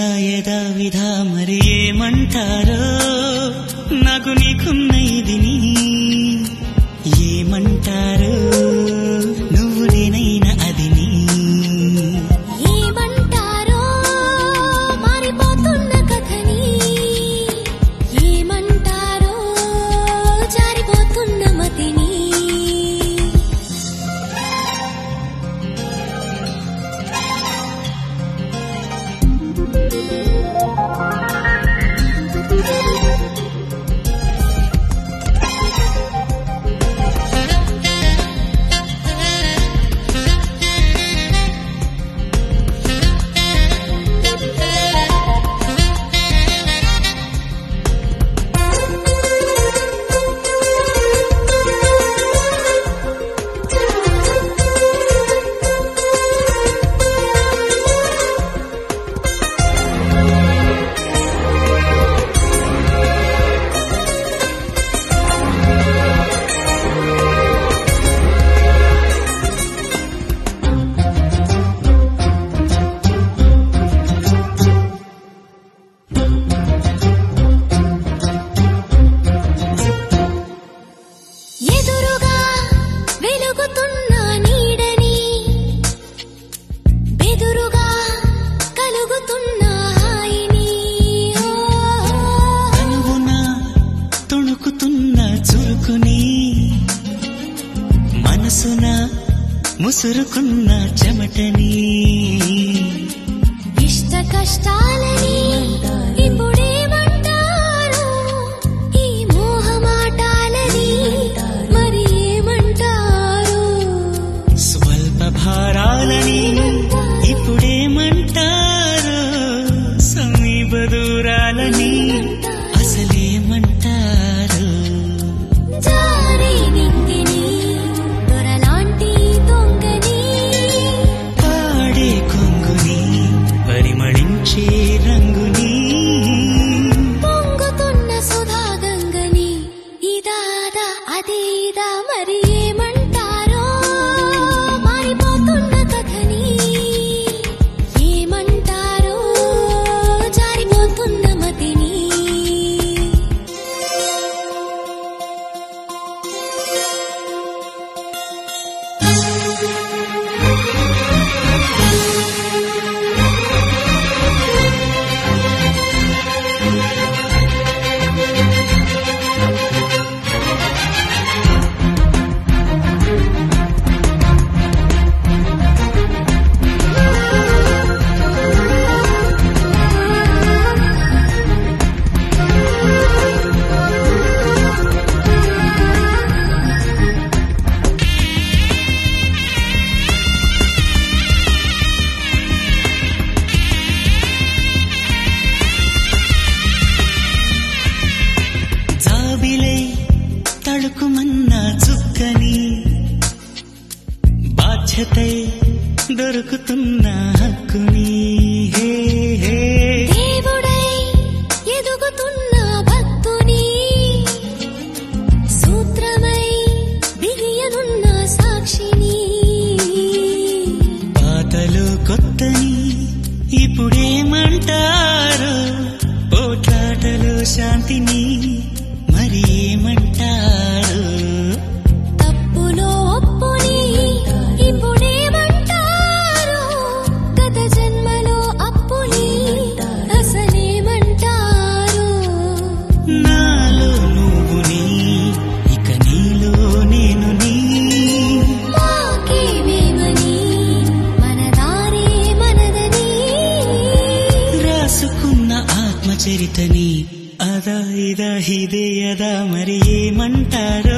యదా యథావిధా మరి ఏమంటారో నాకు నీకున్న ఇది నీ సురుకున్న చెమటని कुत హక్కుని ಚೇತನಿ ಅದ ಇದ ಹೃದಯದ ಮರಿಯೇ ಮಂಟಾರ